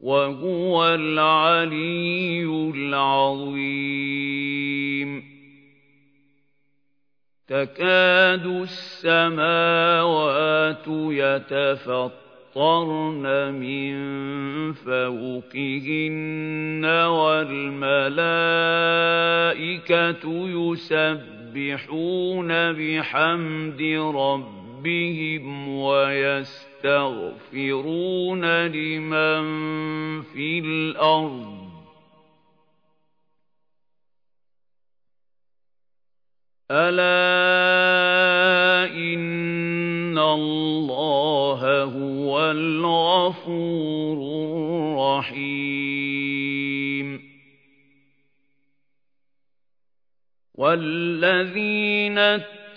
وهو العلي العظيم. تكاد السماوات يتفطرن من فوقهن والملائكة يسبحون بحمد ربهم ويستغفرون يستغفرون لمن في الأرض ألا إن الله هو الغفور الرحيم والذين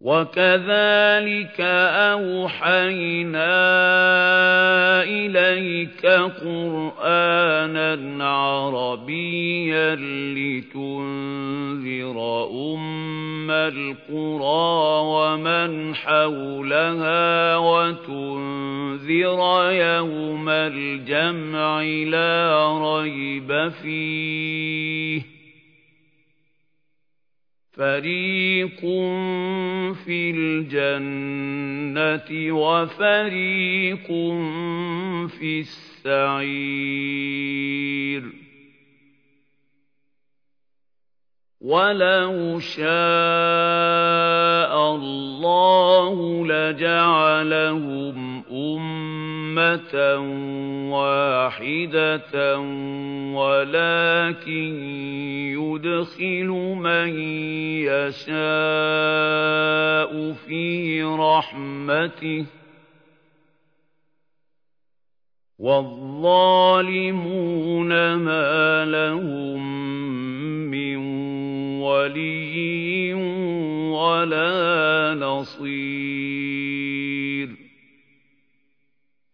وكذلك أوحينا إليك قرآنا عربيا لتنذر أم القرى ومن حولها وتنذر يوم الجمع لا ريب فيه فريق في الجنة وفريق في السعير ولو شاء الله لجعلهم أمة واحدة ولكن يدخل من يشاء في رحمته والظالمون ما لهم من ولي ولا نصير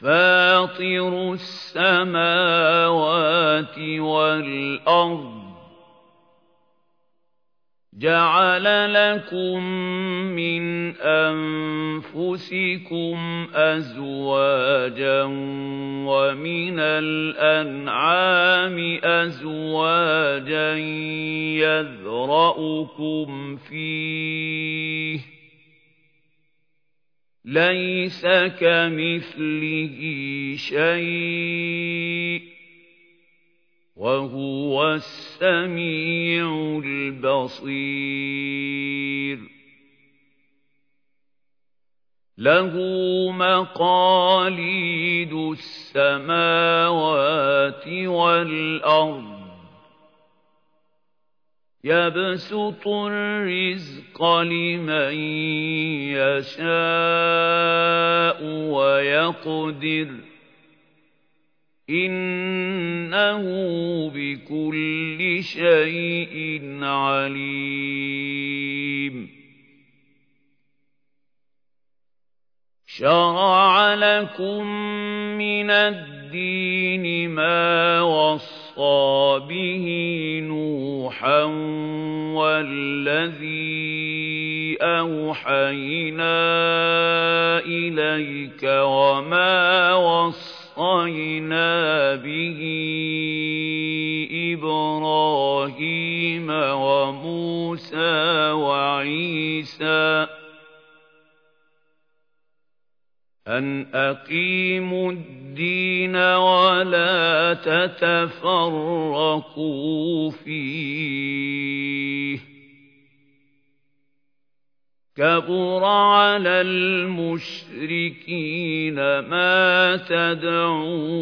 فاطر السماوات والأرض جعل لكم من أنفسكم أزواجا ومن الأنعام أزواجا يذرأكم فيه لَيْسَ كَمِثْلِهِ شَيْءٌ وَهُوَ السَّمِيعُ الْبَصِيرُ. لَهُ مَقَالِيدُ السَّمَاوَاتِ وَالْأَرْضِ يَبْسُطُ الرِّزْقَ لِمَن يَشَاءُ وَيَقْدِرُ إِنَّهُ بِكُلِّ شَيْءٍ عَلِيمٌ. شَرَعَ لَكُم مِّنَ الدِّينِ مَا وَصَّى وَصَّى بِهِ نُوحًا وَالَّذِي أَوْحَيْنَا إِلَيْكَ وَمَا وَصَّيْنَا بِهِ إِبْرَاهِيمَ وَمُوسَى وَعِيسَى أَنْ أَقِيمُوا الدِّينَ وَلَا تَتَفَرَّقُوا فِيهِ كَبُرَ عَلَى الْمُشْرِكِينَ مَا تَدْعُوهُمْ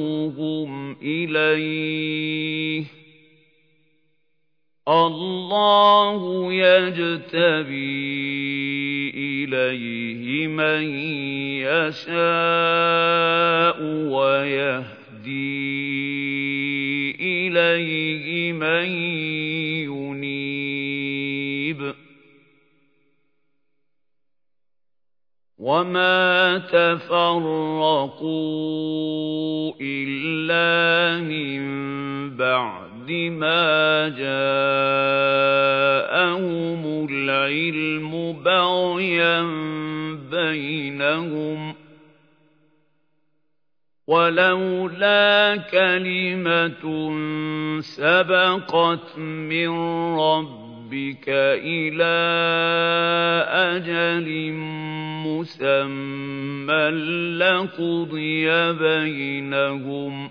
إِلَيْهِ اللَّهُ يَجْتَبِي إِلَيْهِ مَن يَشَاءُ وَيَهْدِي إِلَيْهِ مَن يُنِيبُ. وَمَا تَفَرَّقُوا إِلَّا مِن بَعْدِ مَا جَاءَهُمُ الْعِلْمُ بَغْيًا بَيْنَهُمْ وَلَوْلَا كَلِمَةٌ سَبَقَتْ مِن رَّبِّكَ إِلَىٰ أَجَلٍ مُّسَمًّى لَّقُضِيَ بَيْنَهُمْ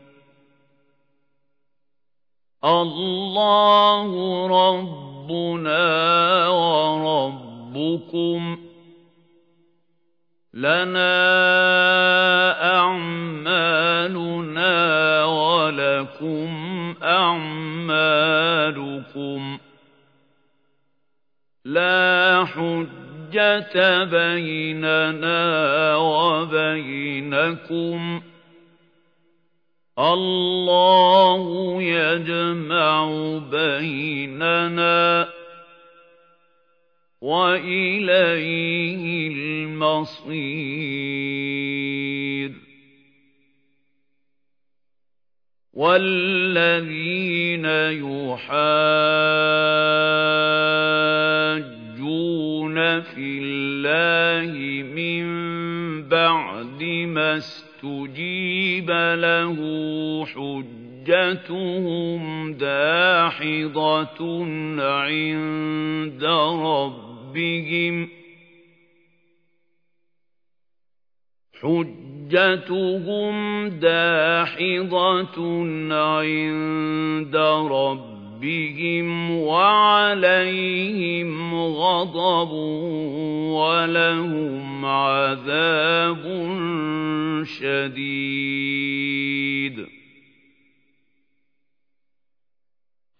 اللَّهُ رَبُّنَا وَرَبُّكُمْ لَنَا أَعْمَالُنَا وَلَكُمْ أَعْمَالُكُمْ لَا حُجَّةَ بَيْنَنَا وَبَيْنَكُمْ اللَّهُ يَجْمَعُ بَيْنَنَا وَإِلَيْهِ الْمَصِيرُ. وَالَّذِينَ يُحَاجُّونَ فِي اللَّهِ مِن بَعْدِ مَا اسْتُجِيبَ لَهُ حُجَّتُهُمْ دَاحِضَةٌ عِندَ رَبِّهِمْ. حُجَّتُهُمْ دَاحِضَةٌ عِندَ رَبِّهِمْ. رَبِّهِمْ وَعَلَيْهِمْ غَضَبٌ وَلَهُمْ عَذَابٌ شَدِيدٌ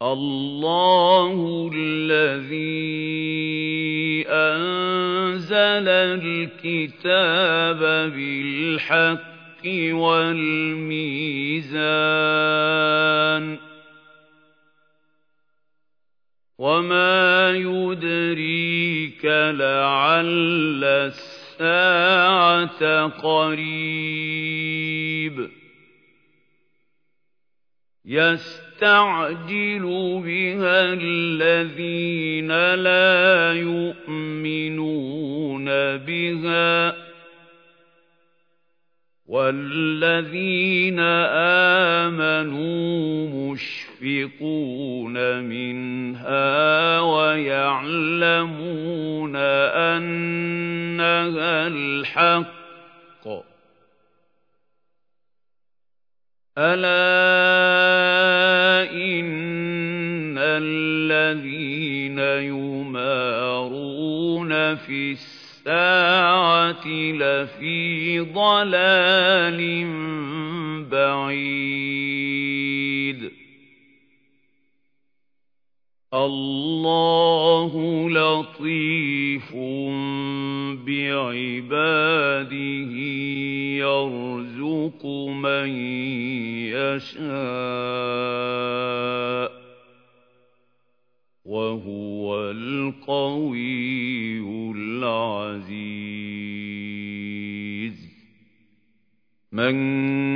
اللَّهُ الَّذِي أَنزَلَ الْكِتَابَ بِالْحَقِّ وَالْمِيزَانَ وَمَا يُدْرِيكَ لَعَلَّ السَّاعَةَ قَرِيبٌ يَسْتَعْجِلُ بِهَا الَّذِينَ لَا يُؤْمِنُونَ بِهَا وَالَّذِينَ آمَنُوا مُشْفِقُونَ مِنْهَا وَيَعْلَمُونَ أَنَّهَا الْحَقُّ. أَلَا إِنَّ الَّذِينَ يُمَارُونَ فِي السَّاعَةِ لَفِي ضَلَالٍ بَعِيدٍ. اللَّهُ لَطِيفٌ بِعِبَادِهِ يَرْزُقُ مَن يَشَاءُ وَهُوَ الْقَوِيُّ الْعَزِيزُ. مَن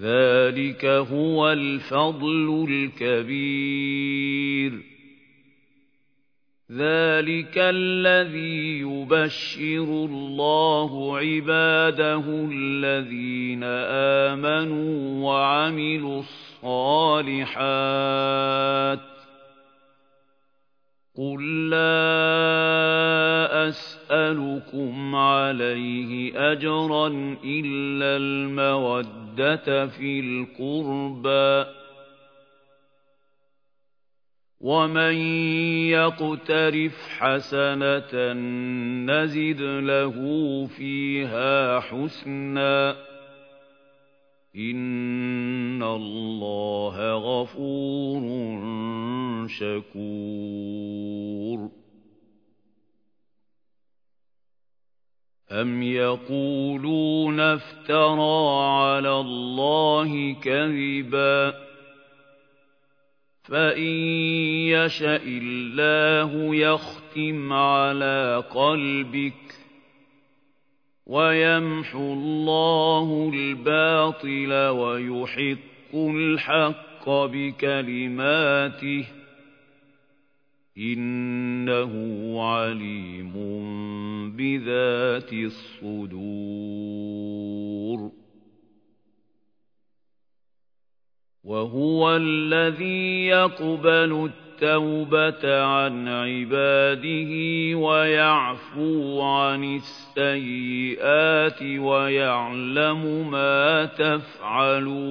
ذَٰلِكَ هُوَ الْفَضْلُ الْكَبِيرُ ذَٰلِكَ الَّذِي يُبَشِّرُ اللَّهُ عِبَادَهُ الَّذِينَ آمَنُوا وَعَمِلُوا الصَّالِحَاتِ قُل لَّا أَسْأَلُكُمْ عَلَيْهِ أَجْرًا إِلَّا الْمَوَدَّةَ فِي الْقُرْبَىٰ ۗ وَمَن يَقْتَرِفْ حَسَنَةً نَّزِدْ لَهُ فِيهَا حُسْنًا ۚ إِنَّ اللَّهَ غَفُورٌ شَكُورٌ أَمْ يَقُولُونَ افْتَرَىٰ عَلَى اللَّهِ كَذِبًا ۖ فَإِن يَشَإِ اللَّهُ يَخْتِمْ عَلَىٰ قَلْبِكَ وَيَمْحُ اللَّهُ الْبَاطِلَ وَيُحِقُّ الْحَقَّ بِكَلِمَاتِهِ ۚ إِنَّهُ عَلِيمٌ بِذَاتِ الصُّدُورِ. وهو الذي يقبل التوبة عن عباده ويعفو عن السيئات ويعلم ما تفعلون.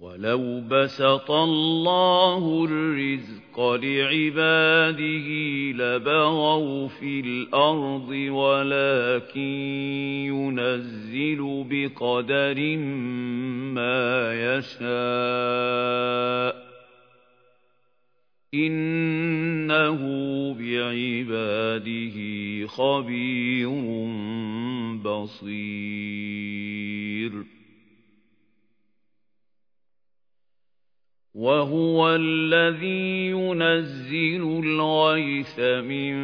ولو بسط الله الرزق لعباده لبغوا في الأرض ولكن ينزل بقدر ما يشاء إِنَّهُ بِعِبَادِهِ خَبِيرٌ بَصِيرٌ وَهُوَ الَّذِي يُنَزِّلُ الْغَيْثَ مِن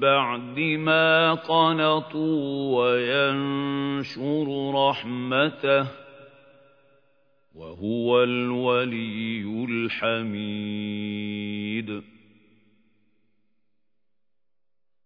بَعْدِ مَا قَنَطُوا وَيَنشُرُ رَحْمَتَهُ وَهُوَ الْوَلِيُّ الْحَمِيدُ.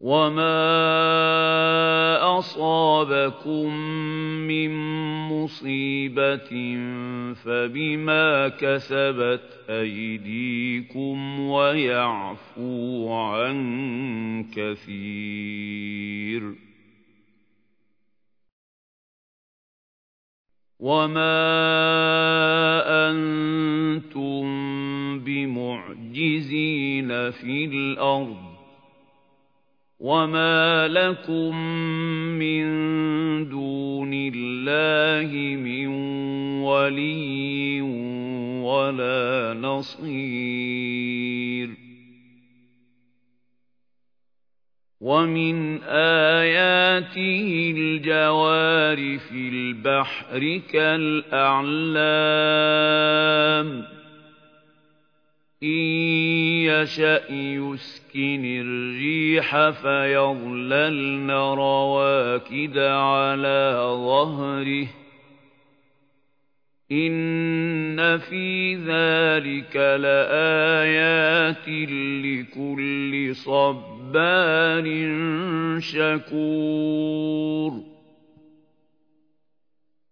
وما أصابكم من مصيبة فبما كسبت أيديكم ويعفو عن كثير وَمَا أَنتُم بِمُعْجِزِينَ فِي الْأَرْضِ وَمَا لَكُم مِّن دُونِ اللَّهِ مِن وَلِيٍّ وَلَا نَصِيرٍ وَمِنْ آيَاتِهِ الْجَوَارِ فِي الْبَحْرِ كَالْأَعْلَامِ إِن يَشَأْ يُسْكِنِ الرِّيحَ فَيَظْلَلْنَ رَوَاكِدَ عَلَى ظَهْرِهِ. إِنَّ فِي ذَلِكَ لَآيَاتٍ لِكُلِّ صَبَّارٍ شَكُورٍ.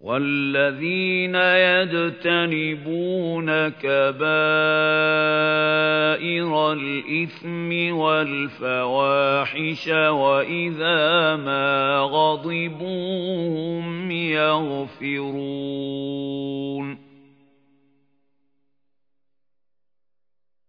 وَالَّذِينَ يَجْتَنِبُونَ كَبَائِرَ الْإِثْمِ وَالْفَوَاحِشَ وَإِذَا مَا غَضِبُوا هُمْ يَغْفِرُونَ.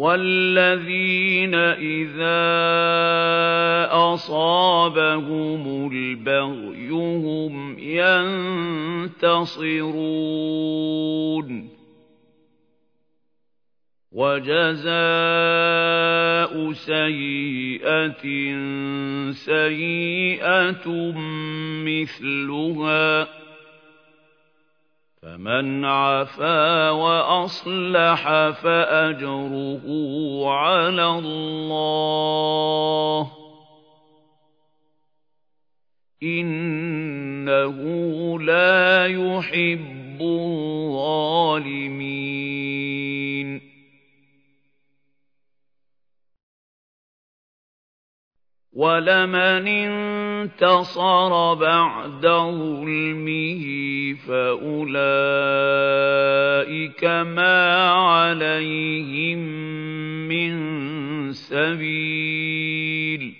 وَالَّذِينَ إِذَا أَصَابَهُمُ الْبَغْيُ هُمْ يَنتَصِرُونَ وَجَزَاءُ سَيِّئَةٍ سَيِّئَةٌ مِثْلُهَا فَمَنْ عَفَا وَأَصْلَحَ فَأَجْرُهُ عَلَى اللَّهِ. إِنَّهُ لَا يُحِبُّ الظَّالِمِينَ. وَلَمَنِ انتَصَرَ بَعْدَ ظُلْمِهِ فَأُولَئِكَ مَا عَلَيْهِم مِّن سَبِيلٍ.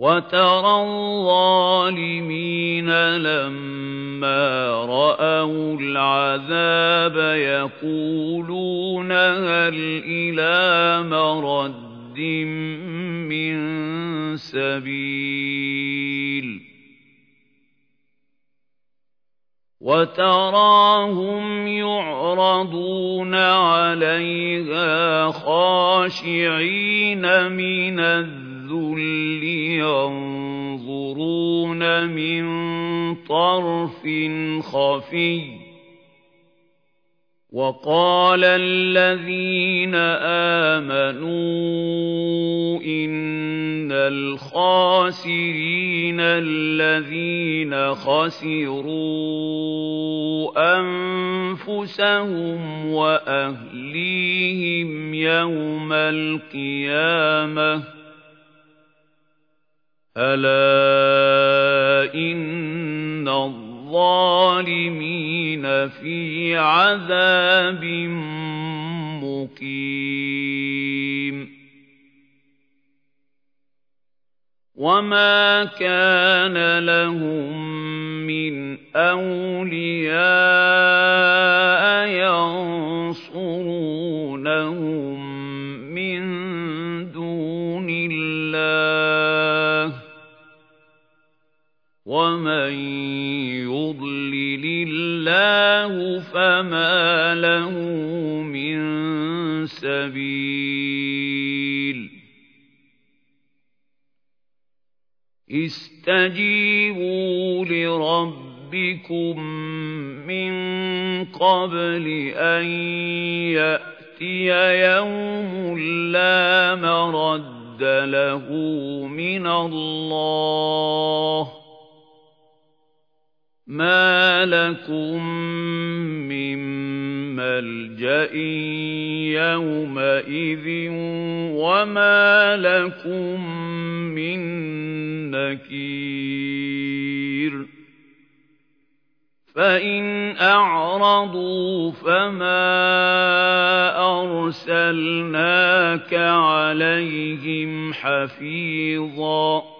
وَتَرَى الظَّالِمِينَ لَمَّا رَأَوُا الْعَذَابَ يَقُولُونَ هَلْ إِلَىٰ مَرَدٍّ مِّن سَبِيلٍ وَتَرَاهُمْ يُعْرَضُونَ عَلَيْهَا خَاشِعِينَ مِنَ الذُّلِّ الذُّلِّ يَنظُرُونَ مِن طَرْفٍ خَفِيٍّ وَقَالَ الَّذِينَ آمَنُوا إِنَّ الْخَاسِرِينَ الَّذِينَ خَسِرُوا أَنفُسَهُمْ وَأَهْلِيهِمْ يَوْمَ الْقِيَامَةِ أَلَا إِنَّ الظَّالِمِينَ فِي عَذَابٍ مُّقِيمٍ وَمَا كَانَ لَهُم مِّنْ أَوْلِيَاءَ يَنصُرُونَهُم وَمَن يُضْلِلِ اللَّهُ فَمَا لَهُ مِن سَبِيلٍ اسْتَجِيبُوا لِرَبِّكُم مِّن قَبْلِ أَن يَأْتِيَ يَوْمٌ لَّا مَرَدَّ لَهُ مِنَ اللَّهِ ۚ مَا لَكُم مِّن مَّلْجَإٍ يَوْمَئِذٍ وَمَا لَكُم مِّن نَّكِيرٍ فَإِنْ أَعْرَضُوا فَمَا أَرْسَلْنَاكَ عَلَيْهِمْ حَفِيظًا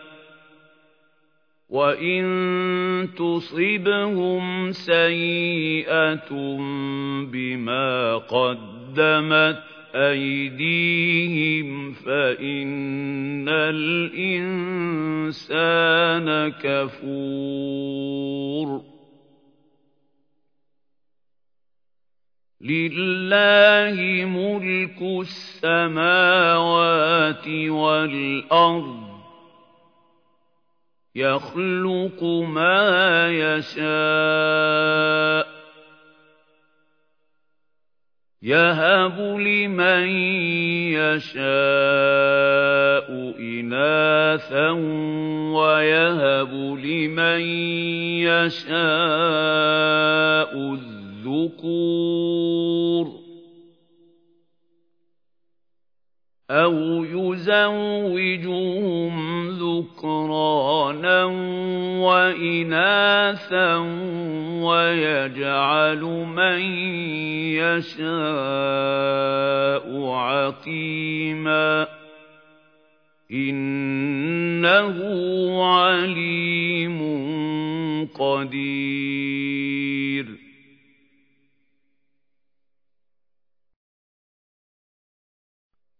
وَإِن تُصِبْهُمْ سَيِّئَةٌ بِمَا قَدَّمَتْ أَيْدِيهِمْ فَإِنَّ الْإِنسَانَ كَفُورٌ لِلَّهِ مُلْكُ السَّمَاوَاتِ وَالْأَرْضِ يَخْلُقُ مَا يَشَاءُ. يَهَبُ لِمَن يَشَاءُ إِنَاثًا وَيَهَبُ لِمَن يَشَاءُ الذُّكُورَ. أَوْ يُزَوِّجُهُمْ ذُكْرَانًا وَإِنَاثًا وَيَجْعَلُ مَن يَشَاءُ عَقِيمًا إِنَّهُ عَلِيمٌ قَدِيرٌ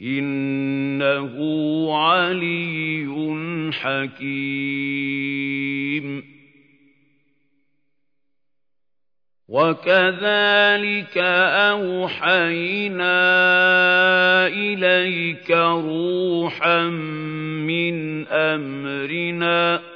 إِنَّهُ عَلِيٌّ حَكِيمٌ. وَكَذَلِكَ أَوْحَيْنَا إِلَيْكَ رُوحًا مِنْ أَمْرِنَا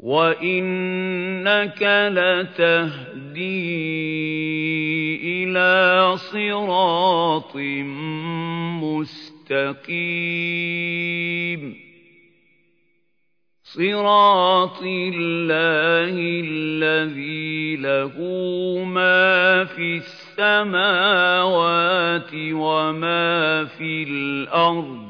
وَإِنَّكَ لَتَهْدِي إِلَىٰ صِرَاطٍ مُّسْتَقِيمٍ. صِرَاطِ اللَّهِ الَّذِي لَهُ مَا فِي السَّمَاوَاتِ وَمَا فِي الْأَرْضِ